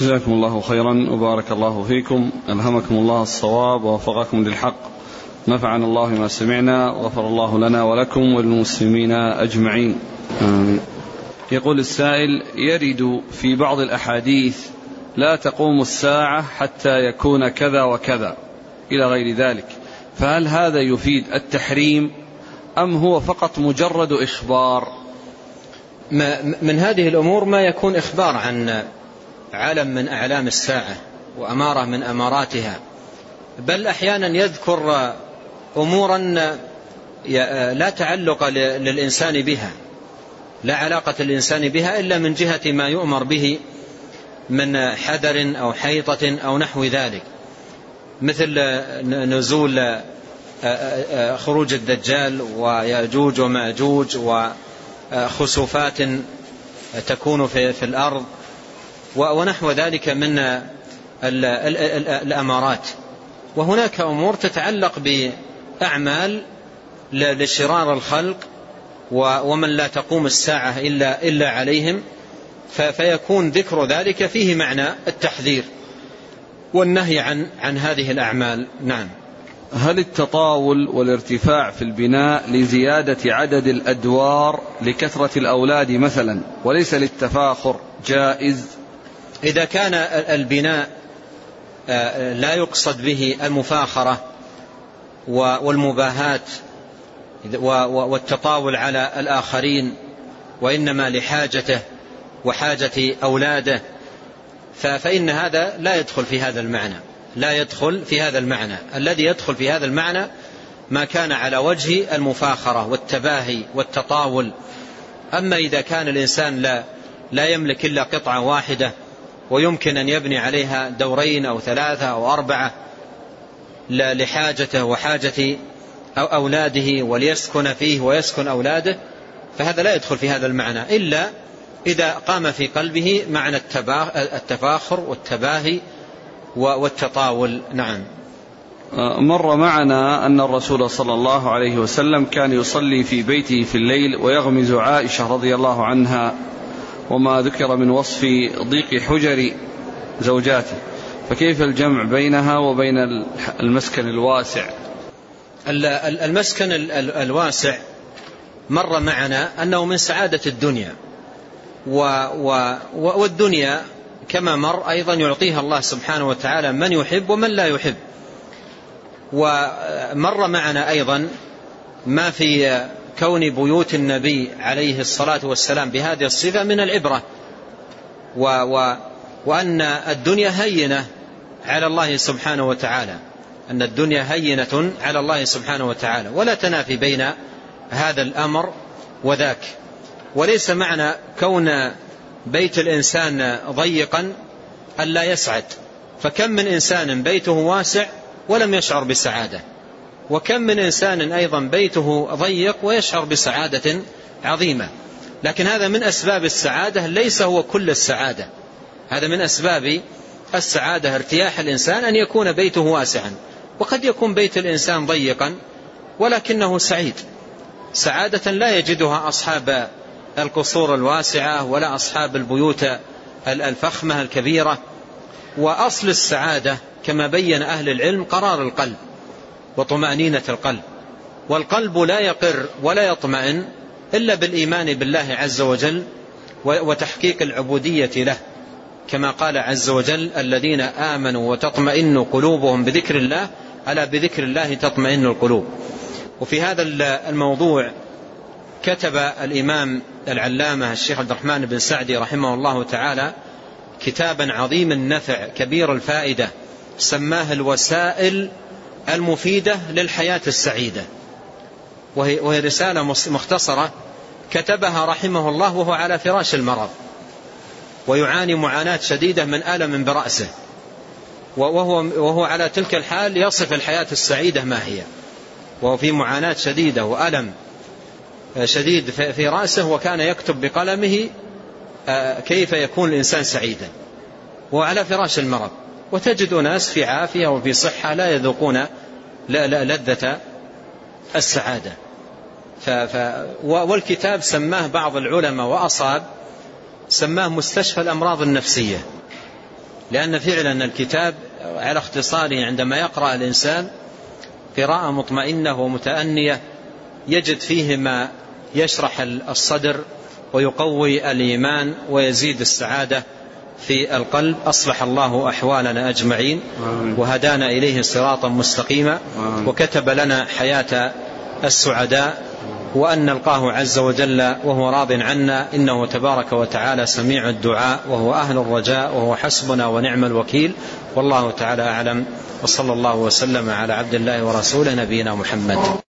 جزاكم الله خيرا وبارك الله فيكم. ألهمكم الله الصواب ووفقكم للحق. نفعنا الله ما سمعنا وغفر الله لنا ولكم وللمسلمين أجمعين. آمين. يقول السائل يرد في بعض الأحاديث لا تقوم الساعة حتى يكون كذا وكذا إلى غير ذلك. فهل هذا يفيد التحريم أم هو فقط مجرد إخبار؟ ما من هذه الأمور ما يكون إخبار عن علم من أعلام الساعة وأمارة من أماراتها. بل أحيانا يذكر أمورا لا تعلق للإنسان بها لا علاقة للإنسان بها إلا من جهة ما يؤمر به من حذر أو حيطة أو نحو ذلك. مثل نزول خروج الدجال ويأجوج ومأجوج وخسوفات تكون في الأرض. ونحو ذلك من الأمارات. وهناك أمور تتعلق بأعمال لشرار الخلق ومن لا تقوم الساعة إلا, إلا عليهم. فيكون ذكر ذلك فيه معنى التحذير والنهي عن, عن هذه الأعمال. نعم. هل التطاول والارتفاع في البناء لزيادة عدد الأدوار لكثرة الأولاد مثلا وليس للتفاخر جائز؟ إذا كان البناء لا يقصد به المفاخرة والمباهات والتطاول على الآخرين وإنما لحاجته وحاجة أولاده فإن هذا لا يدخل في هذا المعنى لا يدخل في هذا المعنى. الذي يدخل في هذا المعنى ما كان على وجه المفاخرة والتباهي والتطاول. أما إذا كان الإنسان لا, لا يملك إلا قطعة واحدة ويمكن أن يبني عليها دورين أو ثلاثة أو أربعة لحاجته وحاجة أو أولاده وليسكن فيه ويسكن أولاده فهذا لا يدخل في هذا المعنى إلا إذا قام في قلبه معنى التفاخر والتباهي والتطاول. نعم. مر معنا أن الرسول صلى الله عليه وسلم كان يصلي في بيته في الليل ويغمز عائشة رضي الله عنها وما ذكر من وصف ضيق حجر زوجاته. فكيف الجمع بينها وبين المسكن الواسع؟ المسكن الواسع مر معنا أنه من سعادة الدنيا. والدنيا كما مر أيضا يعطيها الله سبحانه وتعالى من يحب ومن لا يحب. ومر معنا أيضا ما في كون بيوت النبي عليه الصلاة والسلام بهذه الصفة من العبرة. و و وأن الدنيا هينة على الله سبحانه وتعالى. أن الدنيا هينة على الله سبحانه وتعالى. ولا تنافي بين هذا الأمر وذاك. وليس معنى كون بيت الإنسان ضيقا ألا يسعد. فكم من إنسان بيته واسع ولم يشعر بسعادة. وكم من إنسان أيضا بيته ضيق ويشعر بسعادة عظيمة. لكن هذا من أسباب السعادة ليس هو كل السعادة. هذا من أسباب السعادة ارتياح الإنسان أن يكون بيته واسعا. وقد يكون بيت الإنسان ضيقا ولكنه سعيد. سعادة لا يجدها أصحاب القصور الواسعة ولا أصحاب البيوت الفخمة الكبيرة. وأصل السعادة كما بين أهل العلم قرار القلب. وطمأنينة القلب. والقلب لا يقر ولا يطمئن إلا بالإيمان بالله عز وجل وتحقيق العبودية له. كما قال عز وجل الذين آمنوا وتطمئن قلوبهم بذكر الله ألا بذكر الله تطمئن القلوب. وفي هذا الموضوع كتب الإمام العلامة الشيخ عبد الرحمن بن سعدي رحمه الله تعالى كتابا عظيم النفع كبير الفائدة سماه الوسائل المفيدة للحياة السعيدة. وهي, وهي رسالة مختصرة كتبها رحمه الله وهو على فراش المرض. ويعاني معاناة شديدة من ألم برأسه. وهو, وهو على تلك الحال يصف الحياة السعيدة ما هي. وهو في معاناة شديدة وألم شديد في رأسه وكان يكتب بقلمه كيف يكون الإنسان سعيدا. وعلى فراش المرض. وتجد ناس في عافية وفي صحة لا يذوقون لذة السعادة. والكتاب سماه بعض العلماء وأصاب سماه مستشفى الأمراض النفسية. لأن فعلا الكتاب على اختصاره عندما يقرأ الإنسان قراءة مطمئنة ومتأنية يجد فيه ما يشرح الصدر ويقوي الإيمان ويزيد السعادة. في القلب أصلح الله أحوالنا أجمعين وهدانا إليه صراطا مستقيما وكتب لنا حياة السعداء وأن نلقاه عز وجل وهو راض عنا إنه تبارك وتعالى سميع الدعاء وهو أهل الرجاء وهو حسبنا ونعم الوكيل والله تعالى أعلم وصلى الله وسلم على عبد الله ورسوله نبينا محمد.